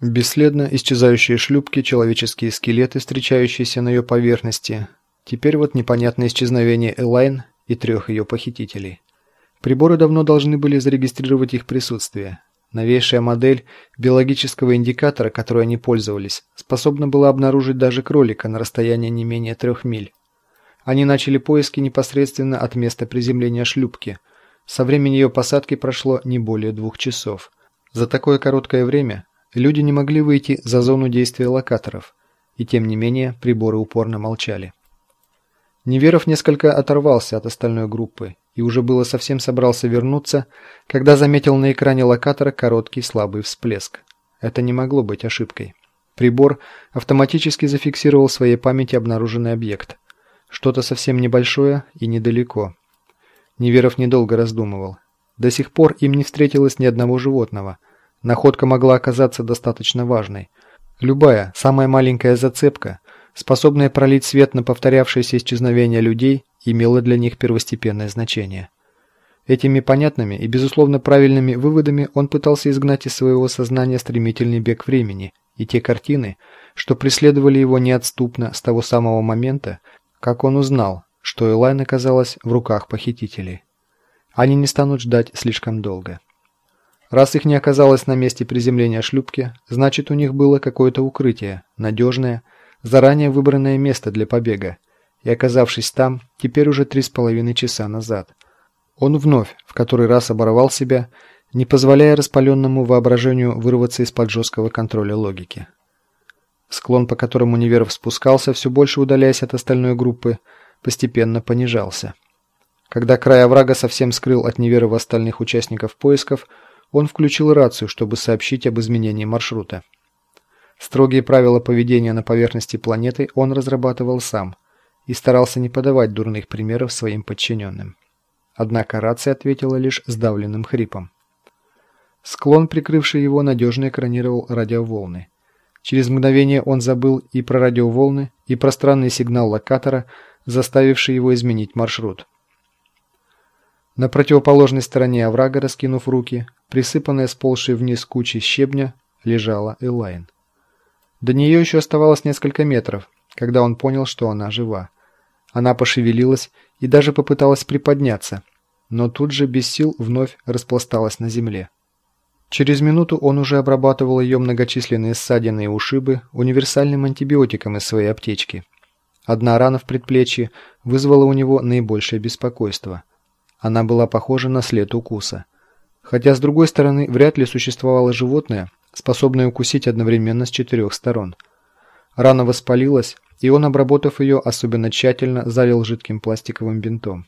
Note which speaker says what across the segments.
Speaker 1: Бесследно исчезающие шлюпки, человеческие скелеты, встречающиеся на ее поверхности. Теперь вот непонятное исчезновение Элайн и трех ее похитителей. Приборы давно должны были зарегистрировать их присутствие. Новейшая модель биологического индикатора, которой они пользовались, способна была обнаружить даже кролика на расстоянии не менее трех миль. Они начали поиски непосредственно от места приземления шлюпки. Со времени ее посадки прошло не более двух часов. За такое короткое время Люди не могли выйти за зону действия локаторов, и тем не менее приборы упорно молчали. Неверов несколько оторвался от остальной группы и уже было совсем собрался вернуться, когда заметил на экране локатора короткий слабый всплеск. Это не могло быть ошибкой. Прибор автоматически зафиксировал в своей памяти обнаруженный объект. Что-то совсем небольшое и недалеко. Неверов недолго раздумывал. До сих пор им не встретилось ни одного животного – Находка могла оказаться достаточно важной. Любая, самая маленькая зацепка, способная пролить свет на повторявшееся исчезновение людей, имела для них первостепенное значение. Этими понятными и, безусловно, правильными выводами он пытался изгнать из своего сознания стремительный бег времени и те картины, что преследовали его неотступно с того самого момента, как он узнал, что Элайн оказалась в руках похитителей. Они не станут ждать слишком долго. Раз их не оказалось на месте приземления шлюпки, значит у них было какое-то укрытие, надежное, заранее выбранное место для побега. И оказавшись там, теперь уже три с половиной часа назад, он вновь, в который раз оборвал себя, не позволяя распаленному воображению вырваться из-под жесткого контроля логики. Склон, по которому Неверов спускался, все больше удаляясь от остальной группы, постепенно понижался. Когда край оврага совсем скрыл от Неверова остальных участников поисков, он включил рацию, чтобы сообщить об изменении маршрута. Строгие правила поведения на поверхности планеты он разрабатывал сам и старался не подавать дурных примеров своим подчиненным. Однако рация ответила лишь сдавленным хрипом. Склон, прикрывший его, надежно экранировал радиоволны. Через мгновение он забыл и про радиоволны, и про странный сигнал локатора, заставивший его изменить маршрут. На противоположной стороне оврага, раскинув руки, присыпанная сползшей вниз кучей щебня, лежала Элайн. До нее еще оставалось несколько метров, когда он понял, что она жива. Она пошевелилась и даже попыталась приподняться, но тут же без сил вновь распласталась на земле. Через минуту он уже обрабатывал ее многочисленные ссадины и ушибы универсальным антибиотиком из своей аптечки. Одна рана в предплечье вызвала у него наибольшее беспокойство. Она была похожа на след укуса. Хотя, с другой стороны, вряд ли существовало животное, способное укусить одновременно с четырех сторон. Рана воспалилась, и он, обработав ее особенно тщательно, залил жидким пластиковым бинтом.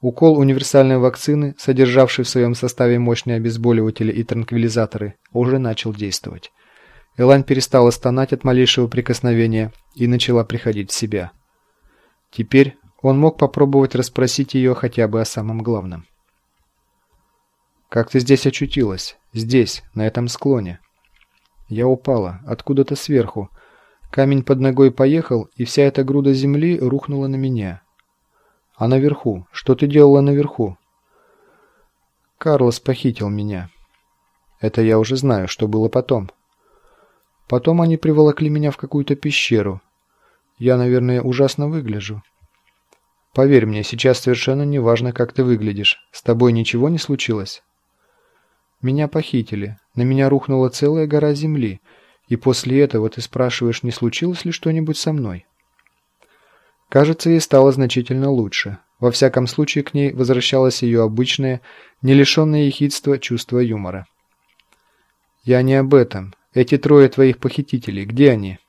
Speaker 1: Укол универсальной вакцины, содержавший в своем составе мощные обезболиватели и транквилизаторы, уже начал действовать. Элайн перестала стонать от малейшего прикосновения и начала приходить в себя. Теперь он мог попробовать расспросить ее хотя бы о самом главном. «Как ты здесь очутилась? Здесь, на этом склоне?» «Я упала. Откуда-то сверху. Камень под ногой поехал, и вся эта груда земли рухнула на меня. А наверху? Что ты делала наверху?» «Карлос похитил меня». «Это я уже знаю. Что было потом?» «Потом они приволокли меня в какую-то пещеру. Я, наверное, ужасно выгляжу». Поверь мне, сейчас совершенно не важно, как ты выглядишь. С тобой ничего не случилось? Меня похитили. На меня рухнула целая гора земли. И после этого ты спрашиваешь, не случилось ли что-нибудь со мной? Кажется, ей стало значительно лучше. Во всяком случае, к ней возвращалось ее обычное, не лишенное ехидства чувство юмора. «Я не об этом. Эти трое твоих похитителей, где они?»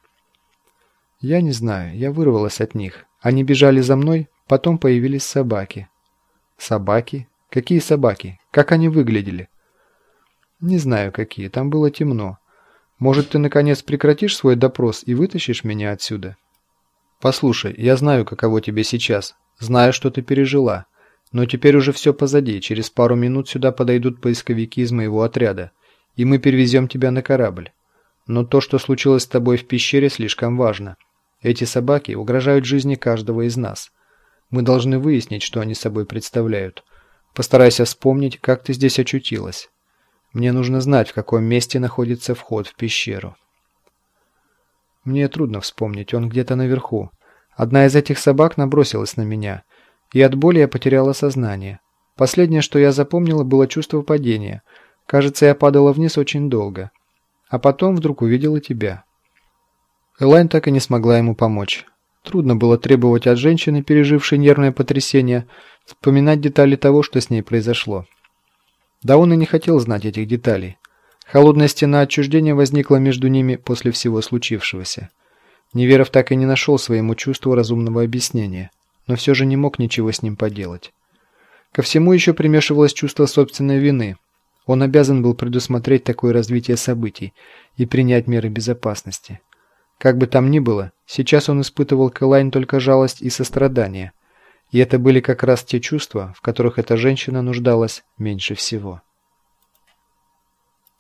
Speaker 1: «Я не знаю. Я вырвалась от них. Они бежали за мной, Потом появились собаки. Собаки? Какие собаки? Как они выглядели? Не знаю какие, там было темно. Может, ты наконец прекратишь свой допрос и вытащишь меня отсюда? Послушай, я знаю, каково тебе сейчас. Знаю, что ты пережила. Но теперь уже все позади. Через пару минут сюда подойдут поисковики из моего отряда. И мы перевезем тебя на корабль. Но то, что случилось с тобой в пещере, слишком важно. Эти собаки угрожают жизни каждого из нас. Мы должны выяснить, что они собой представляют. Постарайся вспомнить, как ты здесь очутилась. Мне нужно знать, в каком месте находится вход в пещеру. Мне трудно вспомнить, он где-то наверху. Одна из этих собак набросилась на меня, и от боли я потеряла сознание. Последнее, что я запомнила, было чувство падения. Кажется, я падала вниз очень долго. А потом вдруг увидела тебя. Элайн так и не смогла ему помочь. Трудно было требовать от женщины, пережившей нервное потрясение, вспоминать детали того, что с ней произошло. Да он и не хотел знать этих деталей. Холодная стена отчуждения возникла между ними после всего случившегося. Неверов так и не нашел своему чувству разумного объяснения, но все же не мог ничего с ним поделать. Ко всему еще примешивалось чувство собственной вины. Он обязан был предусмотреть такое развитие событий и принять меры безопасности. Как бы там ни было, сейчас он испытывал к Элайн только жалость и сострадание, и это были как раз те чувства, в которых эта женщина нуждалась меньше всего.